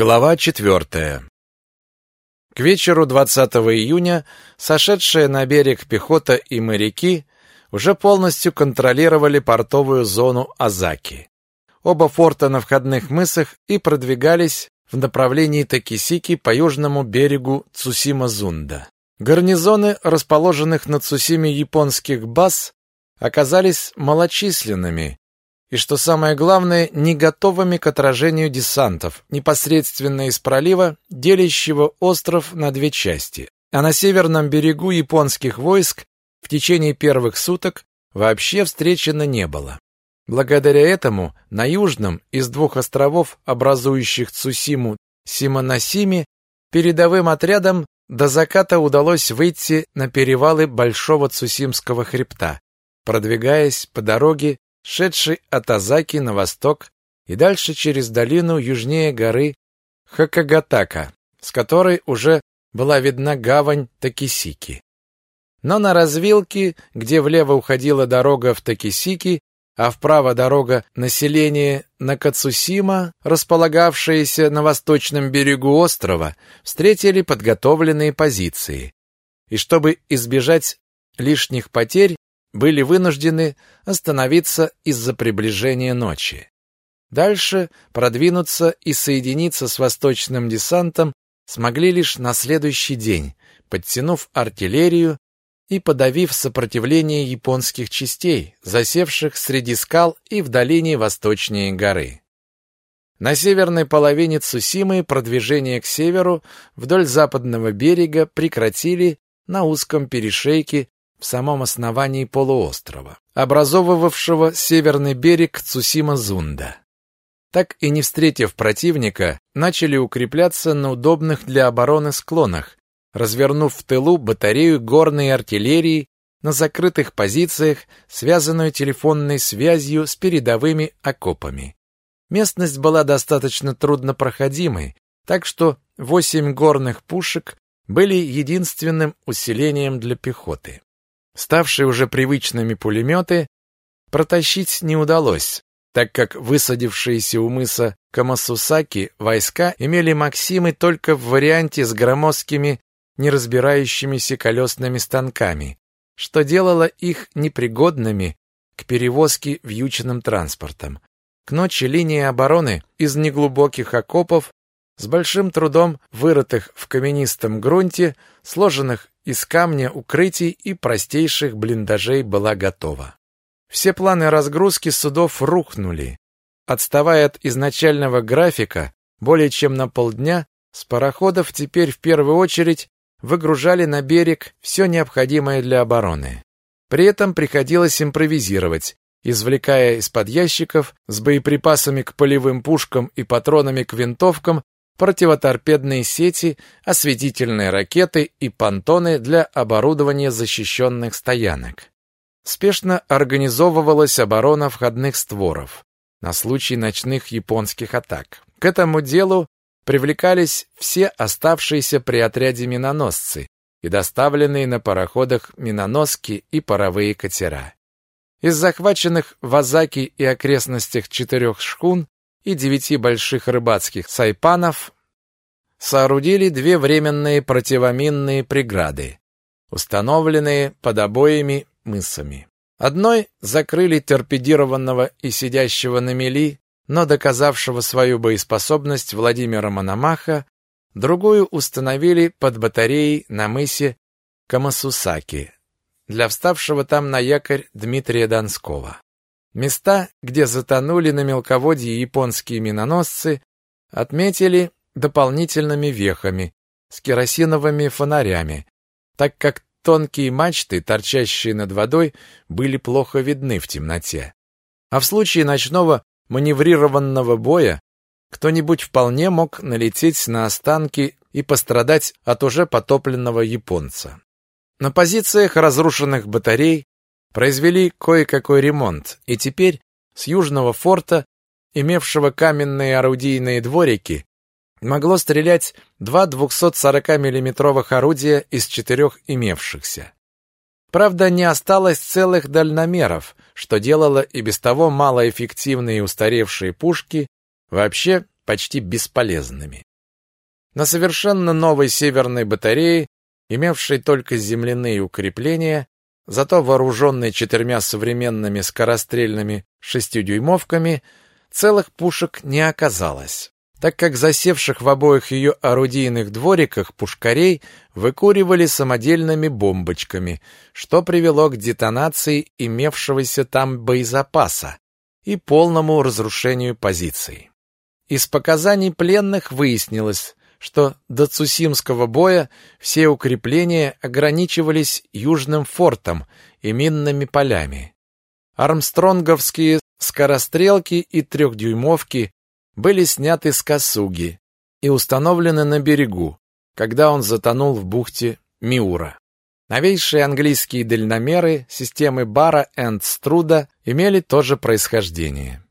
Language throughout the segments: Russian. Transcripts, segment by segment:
Глава четвертая. К вечеру 20 июня сошедшая на берег пехота и моряки уже полностью контролировали портовую зону Азаки. Оба форта на входных мысах и продвигались в направлении Такисики по южному берегу Цусима-Зунда. Гарнизоны, расположенных на Цусиме японских баз, оказались малочисленными и, что самое главное, не готовыми к отражению десантов, непосредственно из пролива, делящего остров на две части. А на северном берегу японских войск в течение первых суток вообще встречено не было. Благодаря этому на южном из двух островов, образующих Цусиму, Симоносими, передовым отрядам до заката удалось выйти на перевалы Большого Цусимского хребта, продвигаясь по дороге шедший от Азаки на восток и дальше через долину южнее горы Хакагатака, с которой уже была видна гавань Такисики. Но на развилке, где влево уходила дорога в Такисики, а вправо дорога населения Накацусима, располагавшаяся на восточном берегу острова, встретили подготовленные позиции. И чтобы избежать лишних потерь, были вынуждены остановиться из-за приближения ночи. Дальше продвинуться и соединиться с восточным десантом смогли лишь на следующий день, подтянув артиллерию и подавив сопротивление японских частей, засевших среди скал и в долине восточнее горы. На северной половине Цусимы продвижение к северу вдоль западного берега прекратили на узком перешейке в самом основании полуострова, образовывавшего северный берег Цусима-Зунда. Так и не встретив противника, начали укрепляться на удобных для обороны склонах, развернув в тылу батарею горной артиллерии на закрытых позициях, связанную телефонной связью с передовыми окопами. Местность была достаточно труднопроходимой, так что восемь горных пушек были единственным усилением для пехоты. Ставшие уже привычными пулеметы протащить не удалось, так как высадившиеся у мыса Камасусаки войска имели Максимы только в варианте с громоздкими, не разбирающимися колесными станками, что делало их непригодными к перевозке вьючным транспортом. К ночи линии обороны из неглубоких окопов с большим трудом вырытых в каменистом грунте, сложенных из камня укрытий и простейших блиндажей была готова. Все планы разгрузки судов рухнули. Отставая от изначального графика более чем на полдня, с пароходов теперь в первую очередь выгружали на берег все необходимое для обороны. При этом приходилось импровизировать, извлекая из-под ящиков с боеприпасами к полевым пушкам и патронами к винтовкам противоторпедные сети, осветительные ракеты и понтоны для оборудования защищенных стоянок. Спешно организовывалась оборона входных створов на случай ночных японских атак. К этому делу привлекались все оставшиеся при отряде миноносцы и доставленные на пароходах миноноски и паровые катера. Из захваченных в Азаки и окрестностях четырех шхун и девяти больших рыбацких сайпанов соорудили две временные противоминные преграды, установленные под обоими мысами. Одной закрыли торпедированного и сидящего на мели, но доказавшего свою боеспособность Владимира Мономаха, другую установили под батареей на мысе Камасусаки для вставшего там на якорь Дмитрия Донского. Места, где затонули на мелководье японские миноносцы, отметили дополнительными вехами с керосиновыми фонарями, так как тонкие мачты, торчащие над водой, были плохо видны в темноте. А в случае ночного маневрированного боя кто-нибудь вполне мог налететь на останки и пострадать от уже потопленного японца. На позициях разрушенных батарей произвели кое-какой ремонт, и теперь с южного форта, имевшего каменные орудийные дворики, могло стрелять два 240 миллиметровых орудия из четырех имевшихся. Правда, не осталось целых дальномеров, что делало и без того малоэффективные устаревшие пушки вообще почти бесполезными. На совершенно новой северной батарее, имевшей только земляные укрепления, зато вооруженной четырьмя современными скорострельными шестидюймовками, целых пушек не оказалось так как засевших в обоих ее орудийных двориках пушкарей выкуривали самодельными бомбочками, что привело к детонации имевшегося там боезапаса и полному разрушению позиций. Из показаний пленных выяснилось, что до Цусимского боя все укрепления ограничивались южным фортом и минными полями. Армстронговские скорострелки и трехдюймовки были сняты с Касуги и установлены на берегу, когда он затонул в бухте Миура. Новейшие английские дальномеры системы Бара энд Струда имели то же происхождение.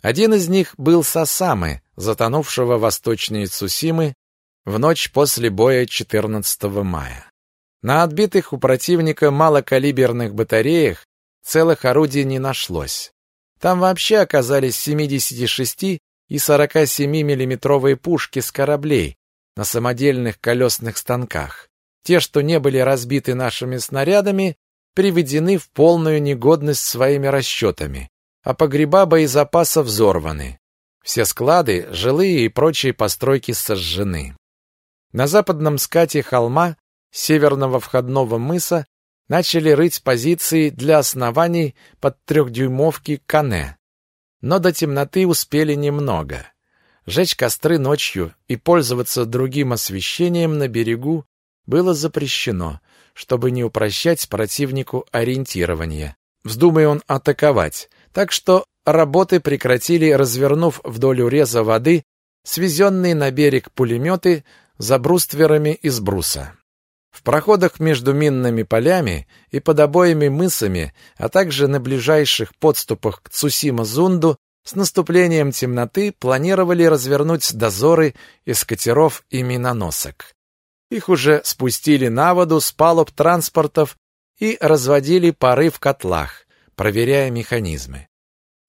Один из них был Сасамы, затонувшего восточнее Цусимы в ночь после боя 14 мая. На отбитых у противника малокалиберных батареях целых орудий не нашлось. Там вообще оказались 76 и 47-миллиметровые пушки с кораблей на самодельных колесных станках. Те, что не были разбиты нашими снарядами, приведены в полную негодность своими расчетами, а погреба боезапаса взорваны. Все склады, жилые и прочие постройки сожжены. На западном скате холма северного входного мыса начали рыть позиции для оснований под трехдюймовки Кане но до темноты успели немного. Жечь костры ночью и пользоваться другим освещением на берегу было запрещено, чтобы не упрощать противнику ориентирование. Вздумай он атаковать. Так что работы прекратили, развернув вдоль уреза воды свезенные на берег пулеметы за брустверами из бруса. В проходах между минными полями и под обоими мысами, а также на ближайших подступах к Цусима-Зунду с наступлением темноты планировали развернуть дозоры из катеров и миноносок. Их уже спустили на воду с палуб транспортов и разводили пары в котлах, проверяя механизмы.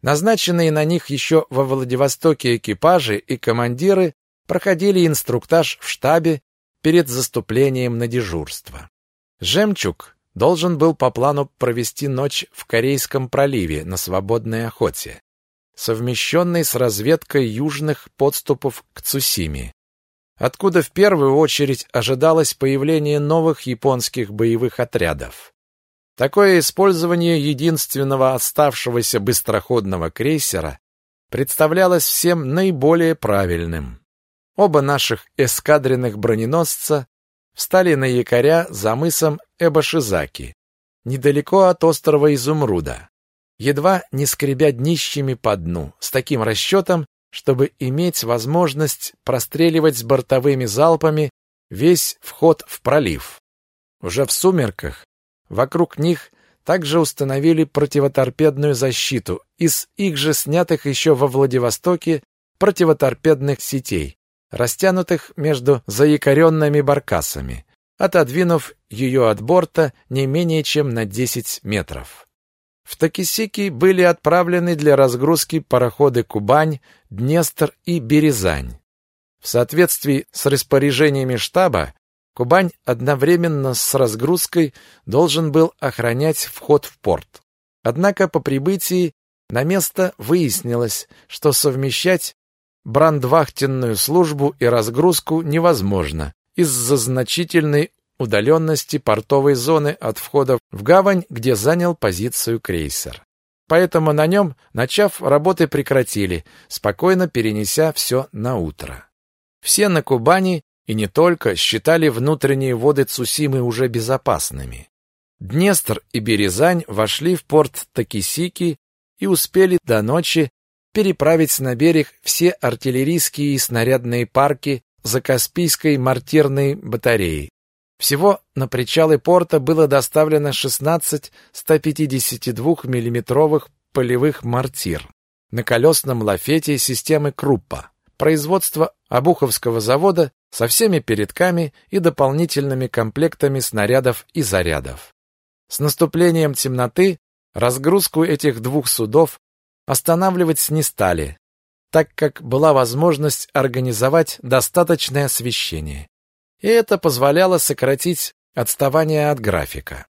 Назначенные на них еще во Владивостоке экипажи и командиры проходили инструктаж в штабе перед заступлением на дежурство. «Жемчуг» должен был по плану провести ночь в Корейском проливе на свободной охоте, совмещенной с разведкой южных подступов к Цусиме, откуда в первую очередь ожидалось появление новых японских боевых отрядов. Такое использование единственного оставшегося быстроходного крейсера представлялось всем наиболее правильным. Оба наших эскадренных броненосца встали на якоря за мысом Эбашизаки, недалеко от острова Изумруда, едва не скребя днищами по дну, с таким расчетом, чтобы иметь возможность простреливать с бортовыми залпами весь вход в пролив. Уже в сумерках вокруг них также установили противоторпедную защиту из их же снятых еще во Владивостоке противоторпедных сетей, растянутых между заякоренными баркасами, отодвинув ее от борта не менее чем на 10 метров. В Такисики были отправлены для разгрузки пароходы «Кубань», «Днестр» и «Березань». В соответствии с распоряжениями штаба, Кубань одновременно с разгрузкой должен был охранять вход в порт. Однако по прибытии на место выяснилось, что совмещать брандвахтенную службу и разгрузку невозможно из-за значительной удаленности портовой зоны от входа в гавань, где занял позицию крейсер. Поэтому на нем, начав, работы прекратили, спокойно перенеся все на утро. Все на Кубани и не только считали внутренние воды Цусимы уже безопасными. Днестр и Березань вошли в порт Такисики и успели до ночи переправить на берег все артиллерийские и снарядные парки за Каспийской мортирной батареей. Всего на причалы порта было доставлено 16 152 миллиметровых полевых мортир на колесном лафете системы Круппа, производство Обуховского завода со всеми передками и дополнительными комплектами снарядов и зарядов. С наступлением темноты разгрузку этих двух судов Останавливать не стали. так как была возможность организовать достаточное освещение. И это позволяло сократить отставание от графика.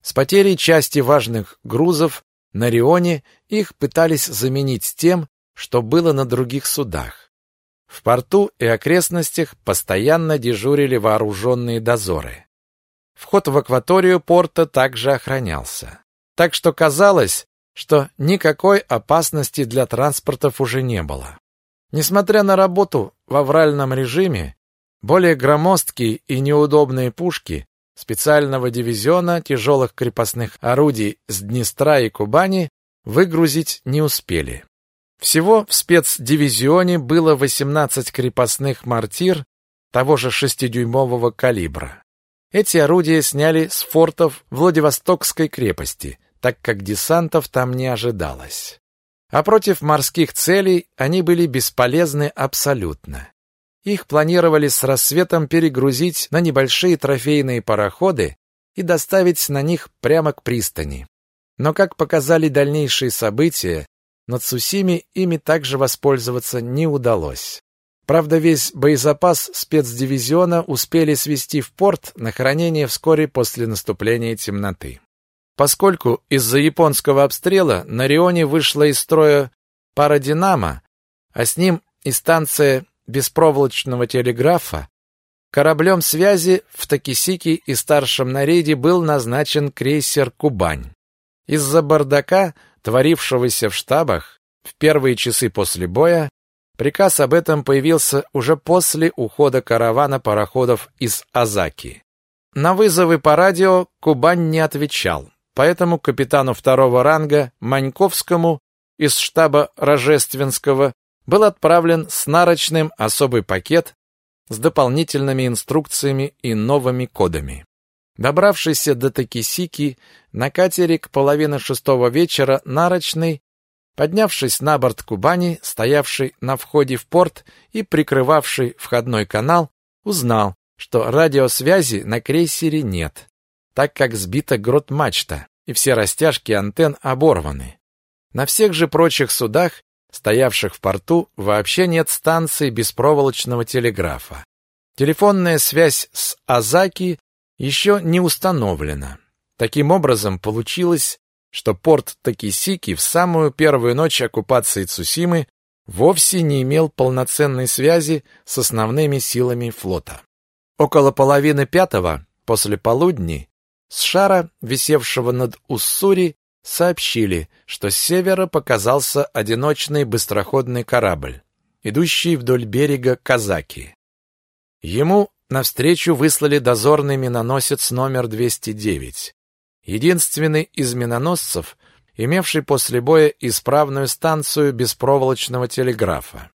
С потерей части важных грузов на Рионе их пытались заменить тем, что было на других судах. В порту и окрестностях постоянно дежурили вооруженные дозоры. Вход в акваторию порта также охранялся. Так что казалось, что никакой опасности для транспортов уже не было. Несмотря на работу в авральном режиме, более громоздкие и неудобные пушки специального дивизиона тяжелых крепостных орудий с Днестра и Кубани выгрузить не успели. Всего в спецдивизионе было 18 крепостных мортир того же шестидюймового калибра. Эти орудия сняли с фортов Владивостокской крепости, так как десантов там не ожидалось. А против морских целей они были бесполезны абсолютно. Их планировали с рассветом перегрузить на небольшие трофейные пароходы и доставить на них прямо к пристани. Но, как показали дальнейшие события, на Цусиме ими также воспользоваться не удалось. Правда, весь боезапас спецдивизиона успели свести в порт на хранение вскоре после наступления темноты. Поскольку из-за японского обстрела на Рионе вышла из строя пара «Динамо», а с ним и станция беспроволочного телеграфа, кораблем связи в Такисике и старшем наряде был назначен крейсер «Кубань». Из-за бардака, творившегося в штабах, в первые часы после боя, приказ об этом появился уже после ухода каравана пароходов из Азаки. На вызовы по радио Кубань не отвечал. Поэтому капитану второго ранга Маньковскому из штаба Рожественского был отправлен с нарочным особый пакет с дополнительными инструкциями и новыми кодами. Добравшись до Такисики, на катере к половине шестого вечера нарочный, поднявшись на борт Кубани, стоявший на входе в порт и прикрывавший входной канал, узнал, что радиосвязи на крейсере нет так как сбита грот-мачта, и все растяжки антенн оборваны. На всех же прочих судах, стоявших в порту, вообще нет станции беспроволочного телеграфа. Телефонная связь с Азаки еще не установлена. Таким образом, получилось, что порт Такисики в самую первую ночь оккупации Цусимы вовсе не имел полноценной связи с основными силами флота. Около половины пятого, после полудни, с шара, висевшего над Уссури, сообщили, что с севера показался одиночный быстроходный корабль, идущий вдоль берега Казаки. Ему навстречу выслали дозорный миноносец номер 209, единственный из миноносцев, имевший после боя исправную станцию беспроволочного телеграфа.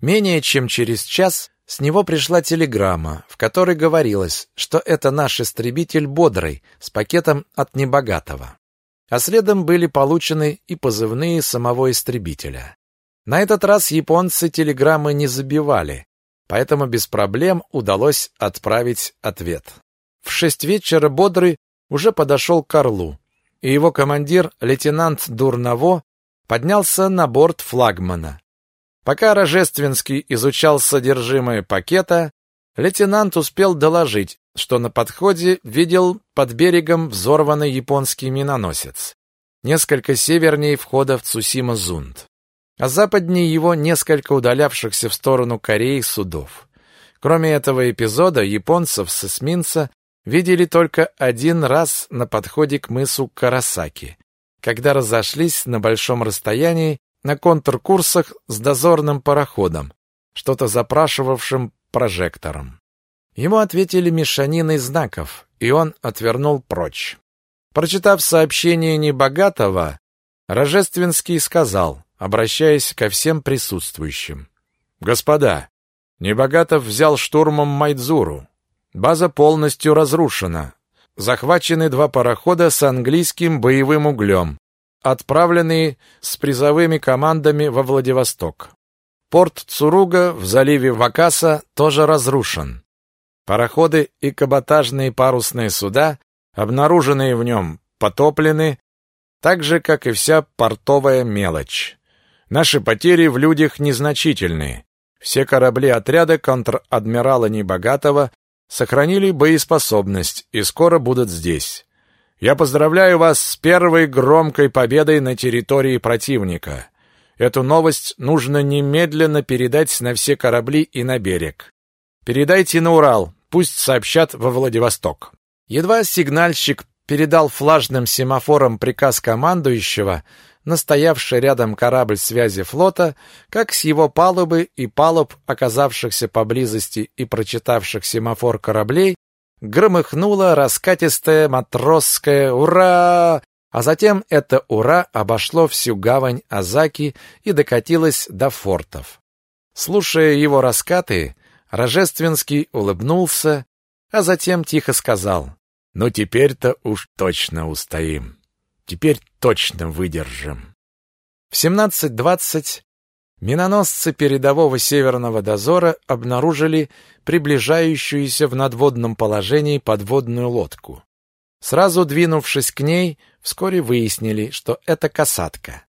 Менее чем через час с него пришла телеграмма, в которой говорилось, что это наш истребитель Бодрый с пакетом от небогатого. А следом были получены и позывные самого истребителя. На этот раз японцы телеграммы не забивали, поэтому без проблем удалось отправить ответ. В шесть вечера Бодрый уже подошел к Орлу, и его командир, лейтенант Дурново, поднялся на борт флагмана. Пока Рожественский изучал содержимое пакета, лейтенант успел доложить, что на подходе видел под берегом взорванный японский миноносец, несколько севернее входа в Цусима-Зунд, а западнее его несколько удалявшихся в сторону Кореи судов. Кроме этого эпизода, японцев с эсминца видели только один раз на подходе к мысу Карасаки, когда разошлись на большом расстоянии на контркурсах с дозорным пароходом, что-то запрашивавшим прожектором. Ему ответили мешаниной знаков, и он отвернул прочь. Прочитав сообщение небогатого, Рожественский сказал, обращаясь ко всем присутствующим. «Господа, Небогатов взял штурмом Майдзуру. База полностью разрушена. Захвачены два парохода с английским боевым углем отправленные с призовыми командами во Владивосток. Порт Цуруга в заливе Вакаса тоже разрушен. Пароходы и каботажные парусные суда, обнаруженные в нем, потоплены, так же, как и вся портовая мелочь. Наши потери в людях незначительные. Все корабли отряда контр-адмирала Небогатого сохранили боеспособность и скоро будут здесь. Я поздравляю вас с первой громкой победой на территории противника. Эту новость нужно немедленно передать на все корабли и на берег. Передайте на Урал, пусть сообщат во Владивосток. Едва сигнальщик передал флажным семафором приказ командующего, настоявший рядом корабль связи флота, как с его палубы и палуб, оказавшихся поблизости и прочитавших семафор кораблей, громыхнуло раскатистое матросское «Ура!», а затем это «Ура!» обошло всю гавань Азаки и докатилось до фортов. Слушая его раскаты, Рожественский улыбнулся, а затем тихо сказал «Ну теперь-то уж точно устоим». Теперь точно выдержим. В 17.20 миноносцы передового северного дозора обнаружили приближающуюся в надводном положении подводную лодку. Сразу двинувшись к ней, вскоре выяснили, что это касатка.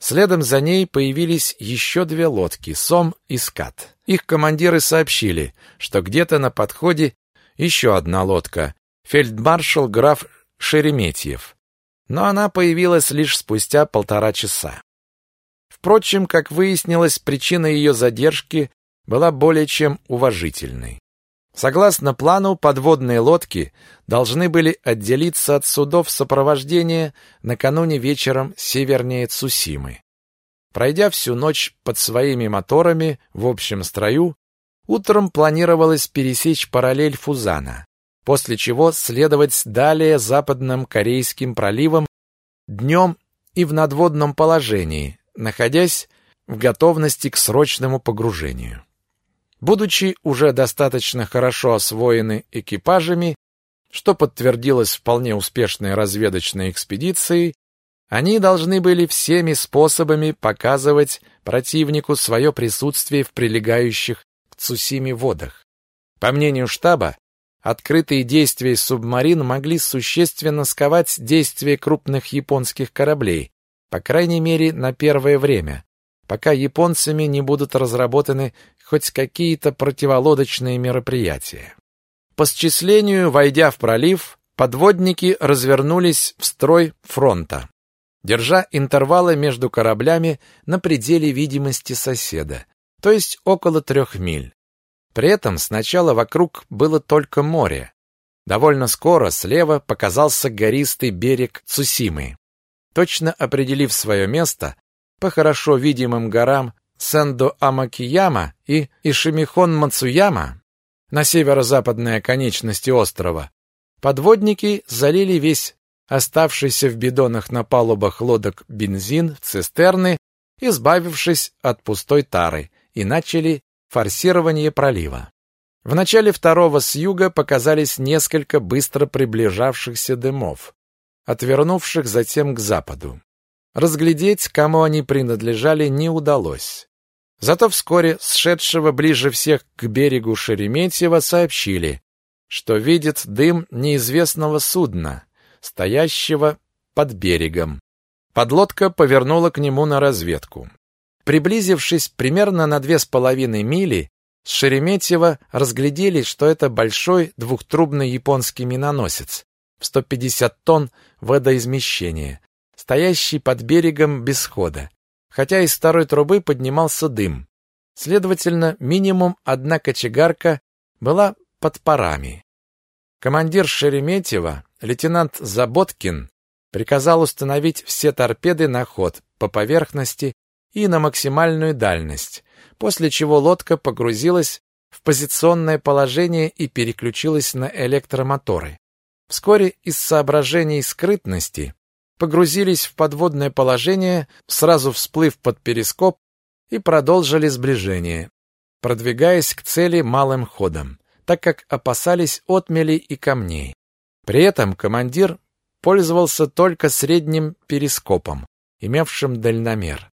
Следом за ней появились еще две лодки «Сом» и «Скат». Их командиры сообщили, что где-то на подходе еще одна лодка фельдмаршал граф Шереметьев но она появилась лишь спустя полтора часа. Впрочем, как выяснилось, причина ее задержки была более чем уважительной. Согласно плану, подводные лодки должны были отделиться от судов сопровождения накануне вечером севернее Цусимы. Пройдя всю ночь под своими моторами в общем строю, утром планировалось пересечь параллель Фузана после чего следовать далее западным Корейским проливом днем и в надводном положении, находясь в готовности к срочному погружению. Будучи уже достаточно хорошо освоены экипажами, что подтвердилось вполне успешной разведочной экспедицией, они должны были всеми способами показывать противнику свое присутствие в прилегающих к Цусиме водах. По мнению штаба, Открытые действия субмарин могли существенно сковать действия крупных японских кораблей, по крайней мере, на первое время, пока японцами не будут разработаны хоть какие-то противолодочные мероприятия. По счислению, войдя в пролив, подводники развернулись в строй фронта, держа интервалы между кораблями на пределе видимости соседа, то есть около трех миль. При этом сначала вокруг было только море. Довольно скоро слева показался гористый берег Цусимы. Точно определив свое место, по хорошо видимым горам Сэндо-Амакияма и Ишимихон-Мацуяма на северо-западной оконечности острова, подводники залили весь оставшийся в бидонах на палубах лодок бензин в цистерны, избавившись от пустой тары, и начали форсирование пролива. В начале второго с юга показались несколько быстро приближавшихся дымов, отвернувших затем к западу. Разглядеть, кому они принадлежали, не удалось. Зато вскоре сшедшего ближе всех к берегу Шереметьева сообщили, что видит дым неизвестного судна, стоящего под берегом. Подлодка повернула к нему на разведку. Приблизившись примерно на две с половиной мили, с Шереметьево разглядели, что это большой двухтрубный японский миноносец в 150 тонн водоизмещения, стоящий под берегом без хода, хотя из второй трубы поднимался дым. Следовательно, минимум одна кочегарка была под парами. Командир Шереметьево, лейтенант Заботкин, приказал установить все торпеды на ход по поверхности и на максимальную дальность, после чего лодка погрузилась в позиционное положение и переключилась на электромоторы. Вскоре из соображений скрытности погрузились в подводное положение, сразу всплыв под перископ и продолжили сближение, продвигаясь к цели малым ходом, так как опасались отмелей и камней. При этом командир пользовался только средним перископом, имевшим дальномер.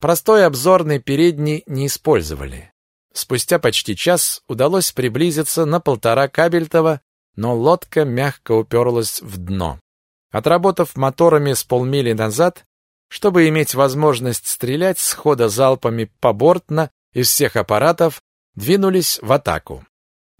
Простой обзорный передний не использовали. Спустя почти час удалось приблизиться на полтора кабельтова, но лодка мягко уперлась в дно. Отработав моторами с полмили назад, чтобы иметь возможность стрелять схода залпами побортно из всех аппаратов, двинулись в атаку.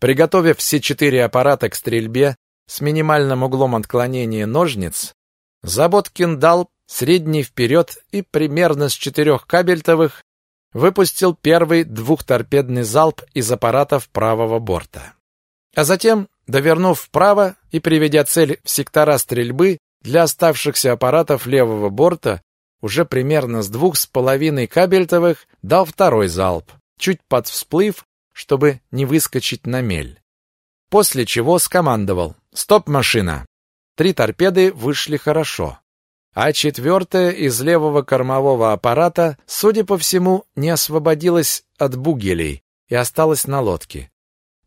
Приготовив все четыре аппарата к стрельбе с минимальным углом отклонения ножниц, Заботкин дал средний вперед и примерно с четырех кабельтовых выпустил первый двухторпедный залп из аппаратов правого борта. А затем, довернув вправо и приведя цель в сектора стрельбы для оставшихся аппаратов левого борта, уже примерно с двух с половиной кабельтовых дал второй залп, чуть подвсплыв, чтобы не выскочить на мель. После чего скомандовал «Стоп, машина!». Три торпеды вышли хорошо а четвертая из левого кормового аппарата, судя по всему, не освободилась от бугелей и осталась на лодке.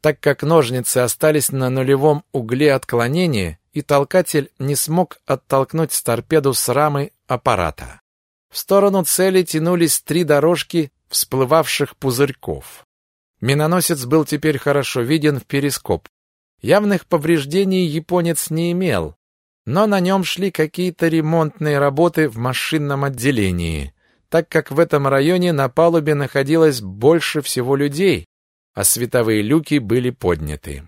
Так как ножницы остались на нулевом угле отклонения, и толкатель не смог оттолкнуть торпеду с рамы аппарата. В сторону цели тянулись три дорожки всплывавших пузырьков. Миноносец был теперь хорошо виден в перископ. Явных повреждений японец не имел, но на нем шли какие-то ремонтные работы в машинном отделении, так как в этом районе на палубе находилось больше всего людей, а световые люки были подняты.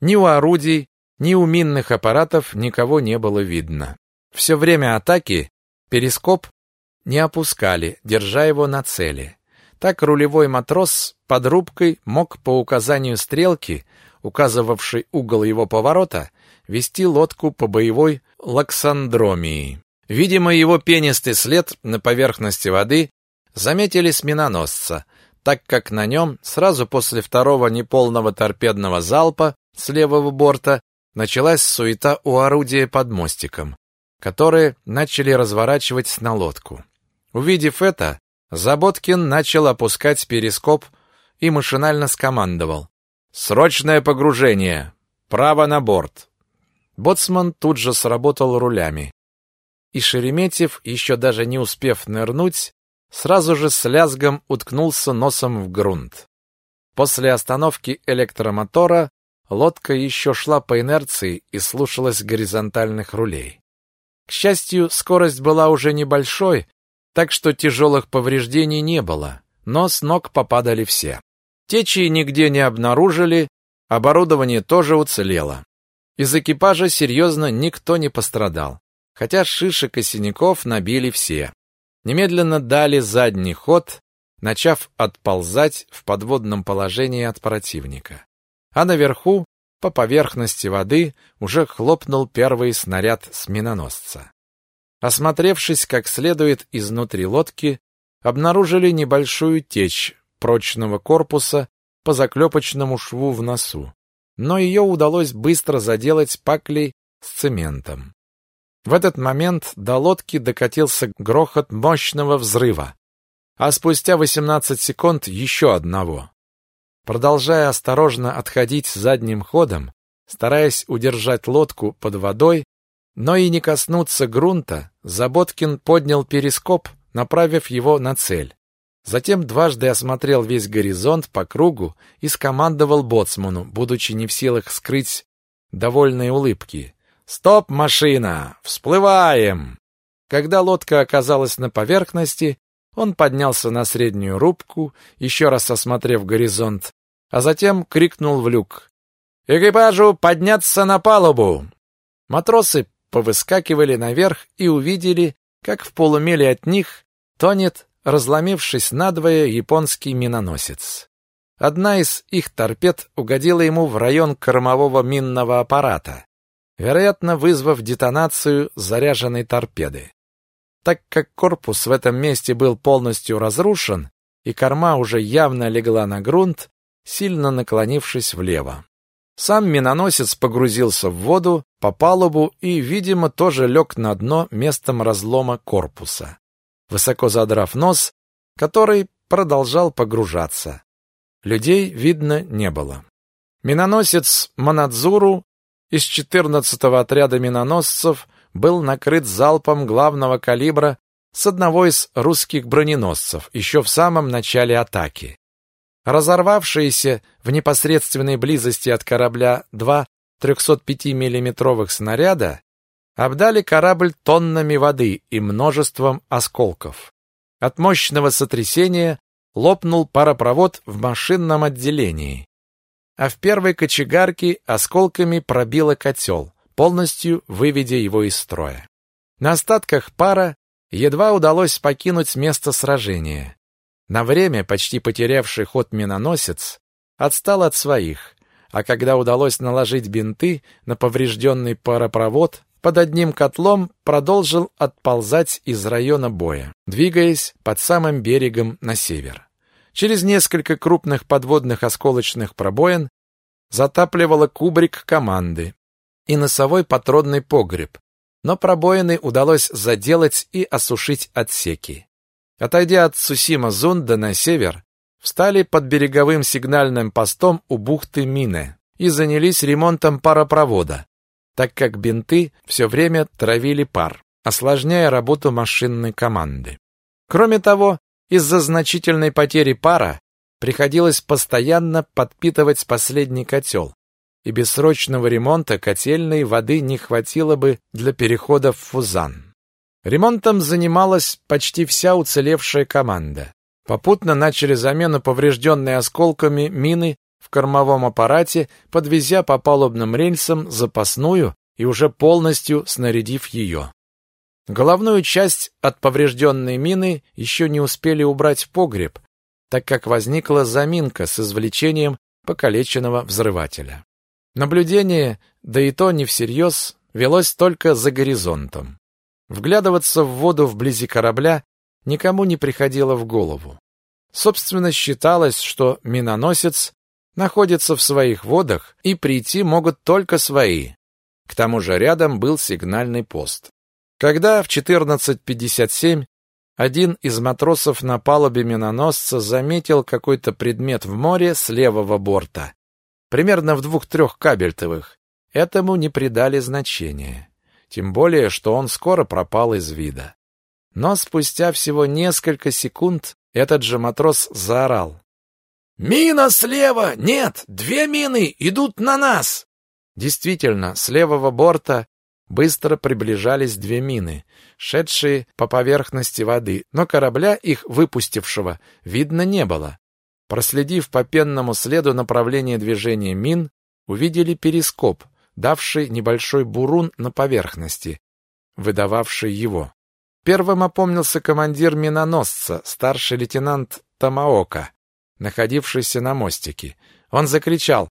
Ни у орудий, ни у минных аппаратов никого не было видно. Все время атаки перископ не опускали, держа его на цели. Так рулевой матрос под рубкой мог по указанию стрелки, указывавшей угол его поворота, вести лодку по боевой лаксандромии. Видимо, его пенистый след на поверхности воды заметили с так как на нем сразу после второго неполного торпедного залпа с левого борта началась суета у орудия под мостиком, которые начали разворачивать на лодку. Увидев это, Заботкин начал опускать перископ и машинально скомандовал. «Срочное погружение! Право на борт!» Боцман тут же сработал рулями. И Шереметьев, еще даже не успев нырнуть, сразу же с лязгом уткнулся носом в грунт. После остановки электромотора лодка еще шла по инерции и слушалась горизонтальных рулей. К счастью, скорость была уже небольшой, так что тяжелых повреждений не было, но с ног попадали все. Течи нигде не обнаружили, оборудование тоже уцелело. Из экипажа серьезно никто не пострадал, хотя шишек и синяков набили все. Немедленно дали задний ход, начав отползать в подводном положении от противника. А наверху, по поверхности воды, уже хлопнул первый снаряд с миноносца. Осмотревшись как следует изнутри лодки, обнаружили небольшую течь прочного корпуса по заклепочному шву в носу но ее удалось быстро заделать паклей с цементом. В этот момент до лодки докатился грохот мощного взрыва, а спустя 18 секунд еще одного. Продолжая осторожно отходить задним ходом, стараясь удержать лодку под водой, но и не коснуться грунта, Заботкин поднял перископ, направив его на цель. Затем дважды осмотрел весь горизонт по кругу и скомандовал боцману, будучи не в силах скрыть довольные улыбки. «Стоп, машина! Всплываем!» Когда лодка оказалась на поверхности, он поднялся на среднюю рубку, еще раз осмотрев горизонт, а затем крикнул в люк. «Экипажу подняться на палубу!» Матросы повыскакивали наверх и увидели, как в полумиле от них тонет разломившись надвое японский миноносец. Одна из их торпед угодила ему в район кормового минного аппарата, вероятно, вызвав детонацию заряженной торпеды. Так как корпус в этом месте был полностью разрушен, и корма уже явно легла на грунт, сильно наклонившись влево. Сам миноносец погрузился в воду по палубу и, видимо, тоже лег на дно местом разлома корпуса высоко задрав нос, который продолжал погружаться. Людей видно не было. Миноносец Манадзуру из 14-го отряда миноносцев был накрыт залпом главного калибра с одного из русских броненосцев еще в самом начале атаки. Разорвавшиеся в непосредственной близости от корабля два 305 миллиметровых снаряда обдали корабль тоннами воды и множеством осколков. От мощного сотрясения лопнул паропровод в машинном отделении, а в первой кочегарке осколками пробило котел, полностью выведя его из строя. На остатках пара едва удалось покинуть место сражения. На время почти потерявший ход миноносец отстал от своих, а когда удалось наложить бинты на поврежденный паропровод, под одним котлом продолжил отползать из района боя, двигаясь под самым берегом на север. Через несколько крупных подводных осколочных пробоин затапливало кубрик команды и носовой патронный погреб, но пробоины удалось заделать и осушить отсеки. Отойдя от Сусима-Зунда на север, встали под береговым сигнальным постом у бухты Мине и занялись ремонтом паропровода, так как бинты все время травили пар, осложняя работу машинной команды. Кроме того, из-за значительной потери пара приходилось постоянно подпитывать последний котел, и без срочного ремонта котельной воды не хватило бы для перехода в Фузан. Ремонтом занималась почти вся уцелевшая команда. Попутно начали замену поврежденной осколками мины в кормовом аппарате, подвезя по палубным рельсам запасную и уже полностью снарядив ее. Головную часть от поврежденной мины еще не успели убрать в погреб, так как возникла заминка с извлечением покалеченного взрывателя. Наблюдение, да и то не всерьез, велось только за горизонтом. Вглядываться в воду вблизи корабля никому не приходило в голову. Собственно, считалось, что миноносец находится в своих водах, и прийти могут только свои. К тому же рядом был сигнальный пост. Когда в 14.57 один из матросов на палубе миноносца заметил какой-то предмет в море с левого борта, примерно в двух-трех кабельтовых, этому не придали значения. Тем более, что он скоро пропал из вида. Но спустя всего несколько секунд этот же матрос заорал. «Мина слева! Нет! Две мины идут на нас!» Действительно, с левого борта быстро приближались две мины, шедшие по поверхности воды, но корабля, их выпустившего, видно не было. Проследив по пенному следу направление движения мин, увидели перископ, давший небольшой бурун на поверхности, выдававший его. Первым опомнился командир миноносца, старший лейтенант Тамаока, находившийся на мостике. Он закричал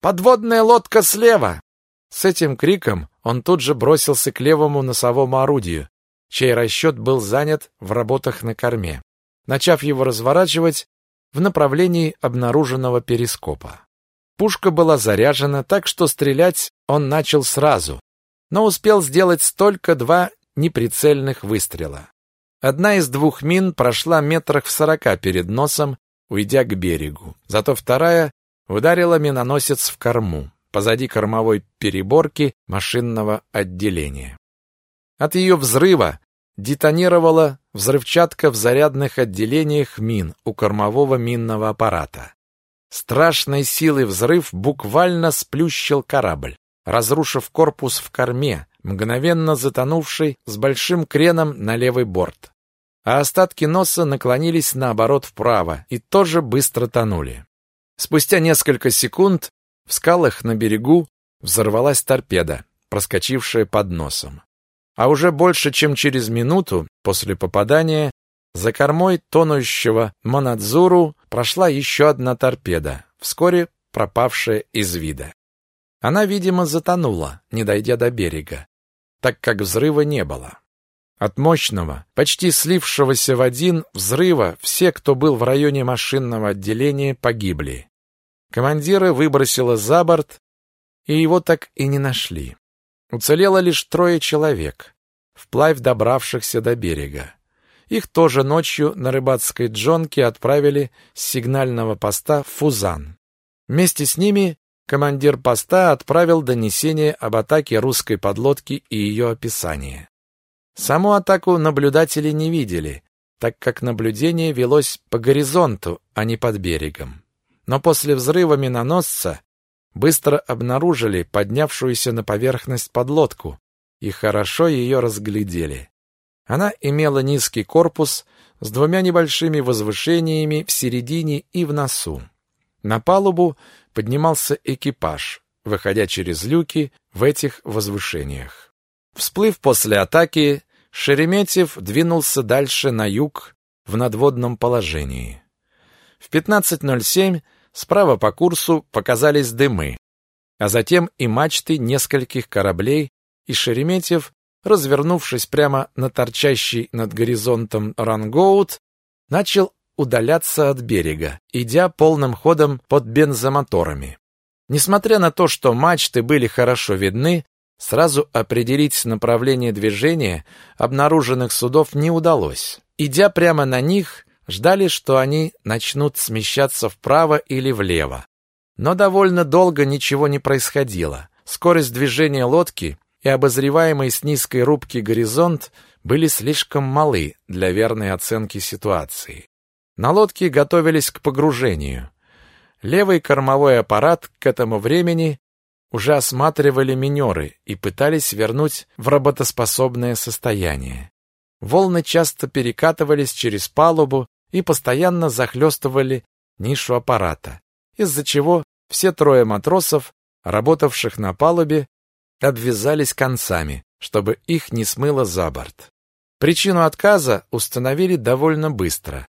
«Подводная лодка слева!» С этим криком он тут же бросился к левому носовому орудию, чей расчет был занят в работах на корме, начав его разворачивать в направлении обнаруженного перископа. Пушка была заряжена, так что стрелять он начал сразу, но успел сделать только два неприцельных выстрела. Одна из двух мин прошла метрах в сорока перед носом, уйдя к берегу. Зато вторая ударила миноносец в корму, позади кормовой переборки машинного отделения. От ее взрыва детонировала взрывчатка в зарядных отделениях мин у кормового минного аппарата. Страшной силой взрыв буквально сплющил корабль, разрушив корпус в корме, мгновенно затонувший с большим креном на левый борт. А остатки носа наклонились наоборот вправо и тоже быстро тонули. Спустя несколько секунд в скалах на берегу взорвалась торпеда, проскочившая под носом. А уже больше, чем через минуту после попадания за кормой тонущего Манадзуру прошла еще одна торпеда, вскоре пропавшая из вида. Она, видимо, затонула, не дойдя до берега так как взрыва не было. От мощного, почти слившегося в один взрыва все, кто был в районе машинного отделения, погибли. Командира выбросило за борт, и его так и не нашли. Уцелело лишь трое человек, вплавь добравшихся до берега. Их тоже ночью на рыбацкой джонке отправили с сигнального поста в Фузан. Вместе с ними командир поста отправил донесение об атаке русской подлодки и ее описание. Саму атаку наблюдатели не видели, так как наблюдение велось по горизонту, а не под берегом. Но после взрыва миноносца быстро обнаружили поднявшуюся на поверхность подлодку и хорошо ее разглядели. Она имела низкий корпус с двумя небольшими возвышениями в середине и в носу. На палубу поднимался экипаж, выходя через люки в этих возвышениях. Всплыв после атаки, Шереметьев двинулся дальше на юг в надводном положении. В 15.07 справа по курсу показались дымы, а затем и мачты нескольких кораблей, и Шереметьев, развернувшись прямо на торчащий над горизонтом рангоут, начал удаляться от берега, идя полным ходом под бензомоторами. Несмотря на то, что мачты были хорошо видны, сразу определить направление движения обнаруженных судов не удалось. Идя прямо на них, ждали, что они начнут смещаться вправо или влево. Но довольно долго ничего не происходило. Скорость движения лодки и обозреваемый с низкой рубки горизонт были слишком малы для верной оценки ситуации. На лодке готовились к погружению. Левый кормовой аппарат к этому времени уже осматривали минеры и пытались вернуть в работоспособное состояние. Волны часто перекатывались через палубу и постоянно захлестывали нишу аппарата, из-за чего все трое матросов, работавших на палубе, обвязались концами, чтобы их не смыло за борт. Причину отказа установили довольно быстро.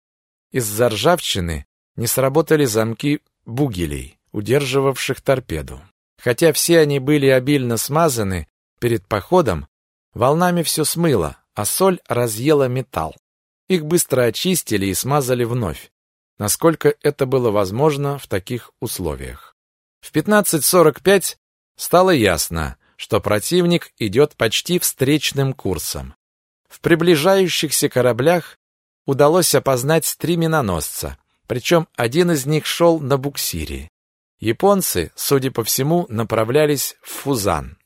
Из-за ржавчины не сработали замки бугелей, удерживавших торпеду. Хотя все они были обильно смазаны перед походом, волнами все смыло, а соль разъела металл. Их быстро очистили и смазали вновь, насколько это было возможно в таких условиях. В 15.45 стало ясно, что противник идет почти встречным курсом. В приближающихся кораблях удалось опознать три миноносца, причем один из них шел на буксире. Японцы, судя по всему, направлялись в Фузан.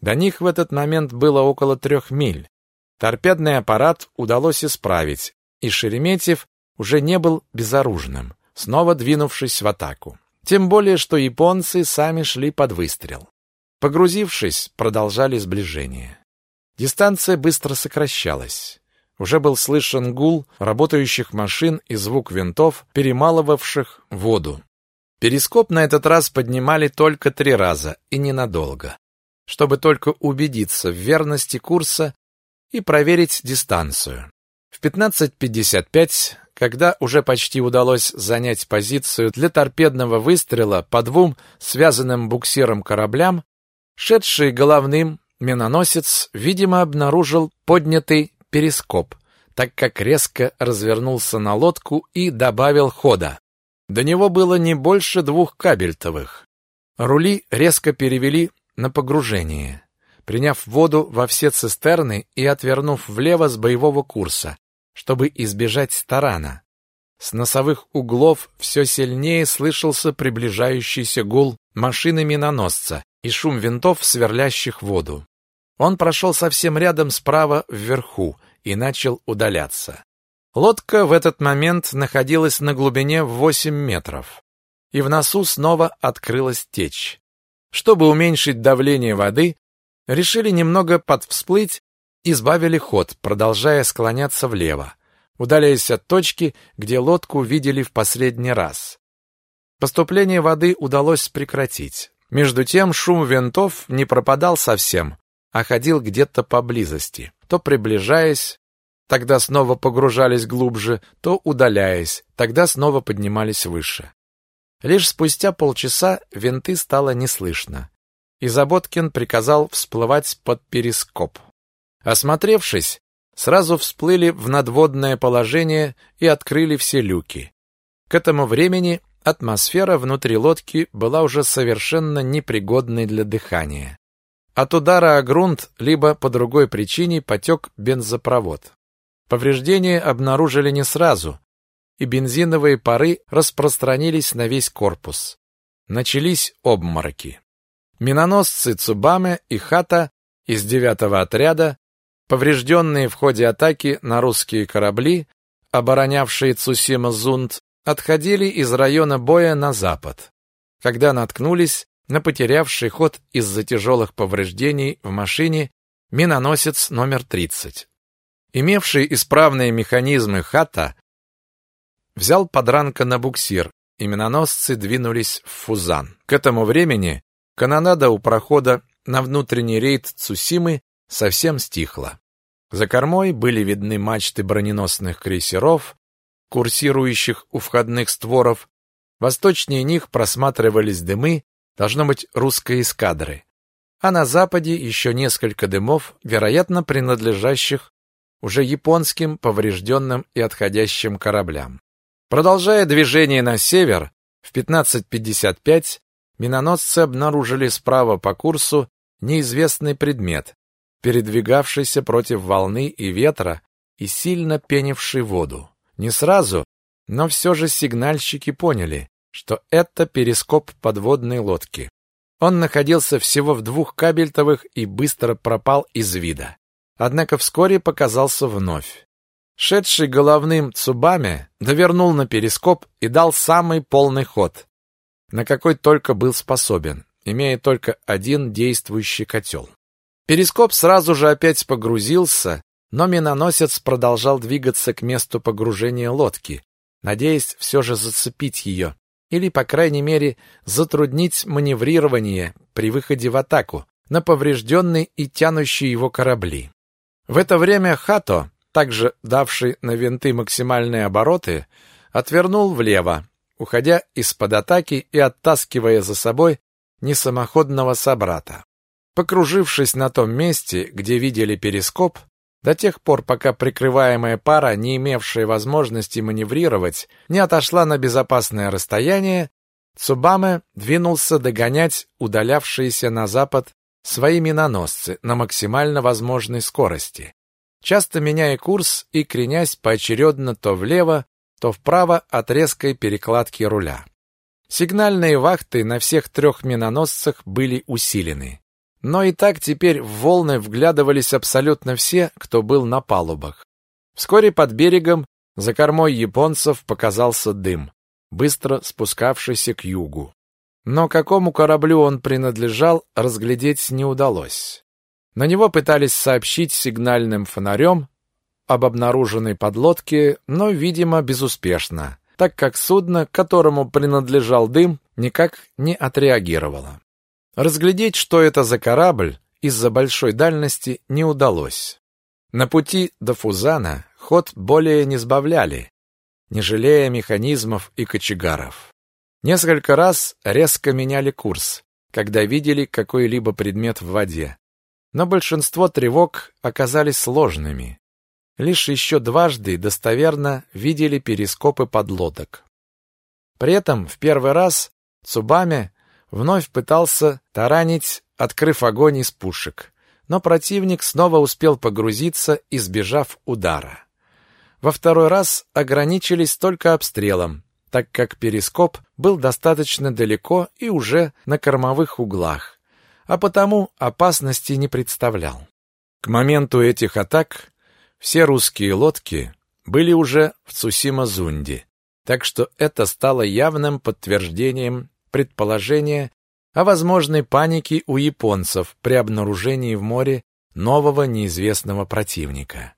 До них в этот момент было около трех миль. Торпедный аппарат удалось исправить, и Шереметьев уже не был безоружным, снова двинувшись в атаку. Тем более, что японцы сами шли под выстрел. Погрузившись, продолжали сближение. Дистанция быстро сокращалась. Уже был слышен гул работающих машин и звук винтов, перемалывавших воду. Перископ на этот раз поднимали только три раза и ненадолго, чтобы только убедиться в верности курса и проверить дистанцию. В 15.55, когда уже почти удалось занять позицию для торпедного выстрела по двум связанным буксиром кораблям, шедший головным миноносец, видимо, обнаружил поднятый перископ, так как резко развернулся на лодку и добавил хода. До него было не больше двух кабельтовых. Рули резко перевели на погружение, приняв воду во все цистерны и отвернув влево с боевого курса, чтобы избежать тарана. С носовых углов все сильнее слышался приближающийся гул машины миноносца и шум винтов, сверлящих воду. Он прошел совсем рядом справа вверху и начал удаляться. Лодка в этот момент находилась на глубине в 8 метров, и в носу снова открылась течь. Чтобы уменьшить давление воды, решили немного подвсплыть и сбавили ход, продолжая склоняться влево, удаляясь от точки, где лодку видели в последний раз. Поступление воды удалось прекратить. Между тем шум винтов не пропадал совсем, а ходил где-то поблизости, то приближаясь, тогда снова погружались глубже, то удаляясь, тогда снова поднимались выше. Лишь спустя полчаса винты стало не слышно, и Заботкин приказал всплывать под перископ. Осмотревшись, сразу всплыли в надводное положение и открыли все люки. К этому времени атмосфера внутри лодки была уже совершенно непригодной для дыхания. От удара о грунт, либо по другой причине потек бензопровод. Повреждения обнаружили не сразу, и бензиновые пары распространились на весь корпус. Начались обмороки. Миноносцы Цубаме и Хата из девятого отряда, поврежденные в ходе атаки на русские корабли, оборонявшие Цусима-Зунд, отходили из района боя на запад, когда наткнулись на потерявший ход из-за тяжелых повреждений в машине миноносец номер 30. Имевший исправные механизмы хата взял подранка на буксир, и миноносцы двинулись в Фузан. К этому времени канонада у прохода на внутренний рейд Цусимы совсем стихла. За кормой были видны мачты броненосных крейсеров, курсирующих у входных створов. Восточнее них просматривались дымы, должно быть, русской эскадры а на западе еще несколько дымов, вероятно, принадлежащих уже японским поврежденным и отходящим кораблям. Продолжая движение на север, в 15.55 миноносцы обнаружили справа по курсу неизвестный предмет, передвигавшийся против волны и ветра и сильно пенивший воду. Не сразу, но все же сигнальщики поняли, что это перископ подводной лодки. Он находился всего в двух кабельтовых и быстро пропал из вида. Однако вскоре показался вновь. Шедший головным Цубами довернул на перископ и дал самый полный ход, на какой только был способен, имея только один действующий котел. Перископ сразу же опять погрузился, но миноносец продолжал двигаться к месту погружения лодки, надеясь все же зацепить ее или, по крайней мере, затруднить маневрирование при выходе в атаку на поврежденные и тянущие его корабли. В это время Хато, также давший на винты максимальные обороты, отвернул влево, уходя из-под атаки и оттаскивая за собой несамоходного собрата. Покружившись на том месте, где видели перископ, до тех пор, пока прикрываемая пара, не имевшая возможности маневрировать, не отошла на безопасное расстояние, Цубаме двинулся догонять удалявшиеся на запад свои миноносцы на максимально возможной скорости, часто меняя курс и кренясь поочередно то влево, то вправо от резкой перекладки руля. Сигнальные вахты на всех трех миноносцах были усилены. Но и так теперь в волны вглядывались абсолютно все, кто был на палубах. Вскоре под берегом, за кормой японцев, показался дым, быстро спускавшийся к югу. Но какому кораблю он принадлежал, разглядеть не удалось. На него пытались сообщить сигнальным фонарем об обнаруженной подлодке, но, видимо, безуспешно, так как судно, которому принадлежал дым, никак не отреагировало. Разглядеть, что это за корабль, из-за большой дальности не удалось. На пути до Фузана ход более не сбавляли, не жалея механизмов и кочегаров. Несколько раз резко меняли курс, когда видели какой-либо предмет в воде. Но большинство тревог оказались сложными. Лишь еще дважды достоверно видели перископы подлодок. При этом в первый раз Цубами вновь пытался таранить, открыв огонь из пушек. Но противник снова успел погрузиться, избежав удара. Во второй раз ограничились только обстрелом, так как перископ был достаточно далеко и уже на кормовых углах, а потому опасности не представлял. К моменту этих атак все русские лодки были уже в Цусима-Зунде, так что это стало явным подтверждением предположения о возможной панике у японцев при обнаружении в море нового неизвестного противника.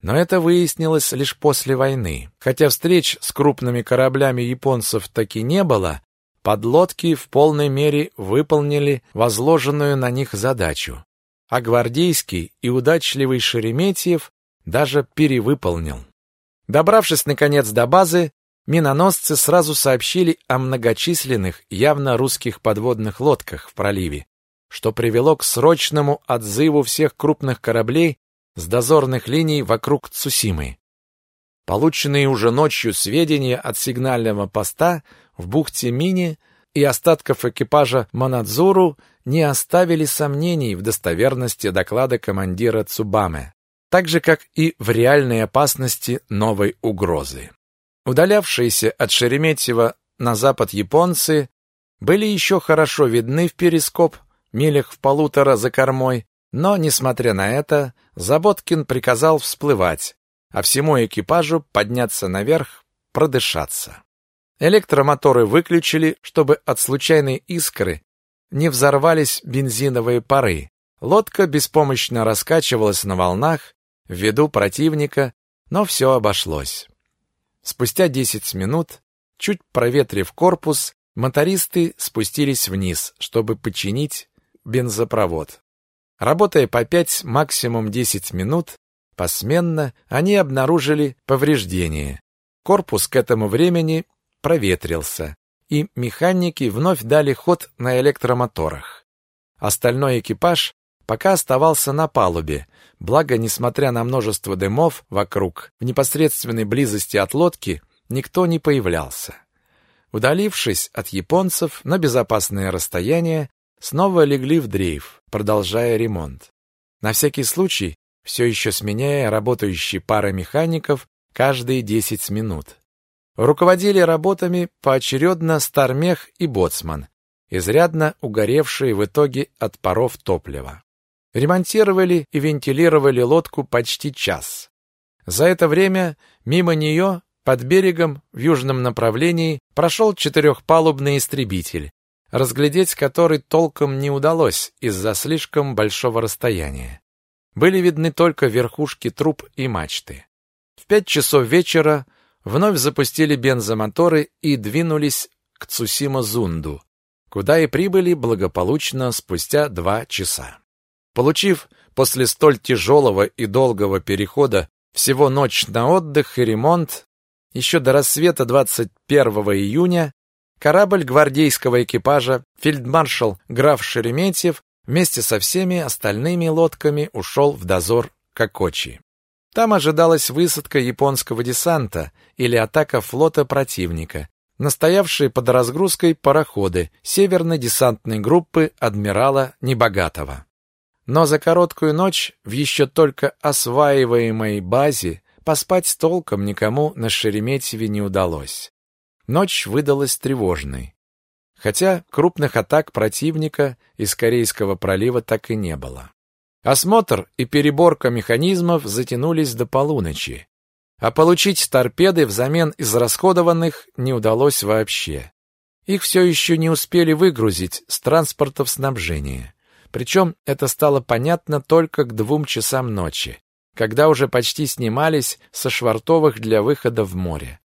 Но это выяснилось лишь после войны. Хотя встреч с крупными кораблями японцев таки не было, подлодки в полной мере выполнили возложенную на них задачу. А гвардейский и удачливый Шереметьев даже перевыполнил. Добравшись наконец до базы, Миноносцы сразу сообщили о многочисленных, явно русских подводных лодках в проливе, что привело к срочному отзыву всех крупных кораблей с дозорных линий вокруг Цусимы. Полученные уже ночью сведения от сигнального поста в бухте Мини и остатков экипажа Манадзуру не оставили сомнений в достоверности доклада командира Цубаме, так же, как и в реальной опасности новой угрозы. Удалявшиеся от Шереметьево на запад японцы были еще хорошо видны в перископ, милях в полутора за кормой, но, несмотря на это, Заботкин приказал всплывать, а всему экипажу подняться наверх, продышаться. Электромоторы выключили, чтобы от случайной искры не взорвались бензиновые пары. Лодка беспомощно раскачивалась на волнах в виду противника, но все обошлось. Спустя десять минут, чуть проветрив корпус, мотористы спустились вниз, чтобы починить бензопровод. Работая по пять, максимум десять минут, посменно, они обнаружили повреждения. Корпус к этому времени проветрился, и механики вновь дали ход на электромоторах. Остальной экипаж пока оставался на палубе, благо, несмотря на множество дымов вокруг, в непосредственной близости от лодки никто не появлялся. Удалившись от японцев на безопасное расстояние, снова легли в дрейф, продолжая ремонт. На всякий случай, все еще сменяя работающие пары механиков каждые 10 минут. Руководили работами поочередно Стармех и Боцман, изрядно угоревшие в итоге от паров топлива. Ремонтировали и вентилировали лодку почти час. За это время мимо нее, под берегом, в южном направлении, прошел четырехпалубный истребитель, разглядеть который толком не удалось из-за слишком большого расстояния. Были видны только верхушки труб и мачты. В пять часов вечера вновь запустили бензомоторы и двинулись к Цусима-Зунду, куда и прибыли благополучно спустя два часа. Получив после столь тяжелого и долгого перехода всего ночь на отдых и ремонт, еще до рассвета 21 июня корабль гвардейского экипажа фельдмаршал граф Шереметьев вместе со всеми остальными лодками ушел в дозор Кокочи. Там ожидалась высадка японского десанта или атака флота противника, настоявшие под разгрузкой пароходы северной десантной группы адмирала Небогатого. Но за короткую ночь в еще только осваиваемой базе поспать толком никому на Шереметьеве не удалось. Ночь выдалась тревожной. Хотя крупных атак противника из Корейского пролива так и не было. Осмотр и переборка механизмов затянулись до полуночи, а получить торпеды взамен израсходованных не удалось вообще. Их все еще не успели выгрузить с транспортов снабжения. Причем это стало понятно только к двум часам ночи, когда уже почти снимались со швартовых для выхода в море.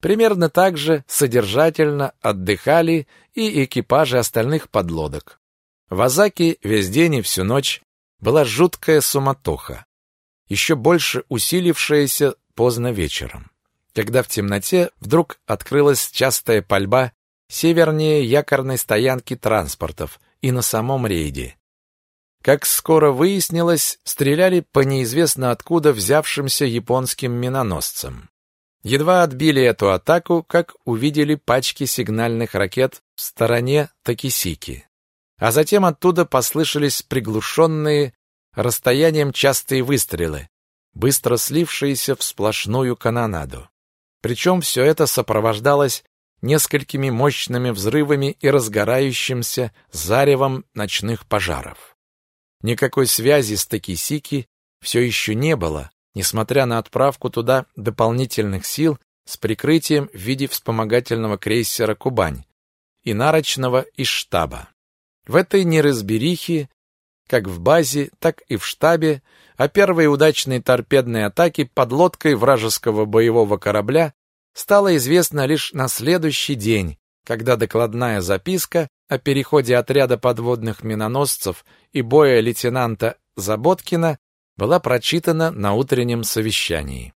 Примерно так же содержательно отдыхали и экипажи остальных подлодок. В Азаке весь день и всю ночь была жуткая суматоха, еще больше усилившаяся поздно вечером, когда в темноте вдруг открылась частая пальба севернее якорной стоянки транспортов и на самом рейде. Как скоро выяснилось, стреляли по неизвестно откуда взявшимся японским миноносцам. Едва отбили эту атаку, как увидели пачки сигнальных ракет в стороне Такисики. А затем оттуда послышались приглушенные расстоянием частые выстрелы, быстро слившиеся в сплошную канонаду. Причем все это сопровождалось несколькими мощными взрывами и разгорающимся заревом ночных пожаров. Никакой связи с Такисики все еще не было, несмотря на отправку туда дополнительных сил с прикрытием в виде вспомогательного крейсера «Кубань» и нарочного из штаба. В этой неразберихе, как в базе, так и в штабе, о первой удачной торпедной атаке под лодкой вражеского боевого корабля стало известно лишь на следующий день, когда докладная записка о переходе отряда подводных миноносцев и боя лейтенанта Заботкина была прочитана на утреннем совещании.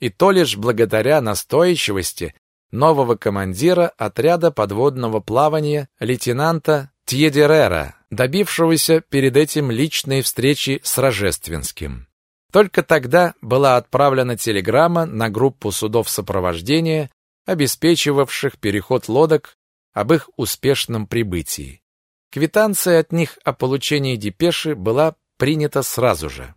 И то лишь благодаря настойчивости нового командира отряда подводного плавания лейтенанта Тьедерера, добившегося перед этим личной встречи с Рожественским. Только тогда была отправлена телеграмма на группу судов сопровождения, обеспечивавших переход лодок об их успешном прибытии. Квитанция от них о получении депеши была принята сразу же.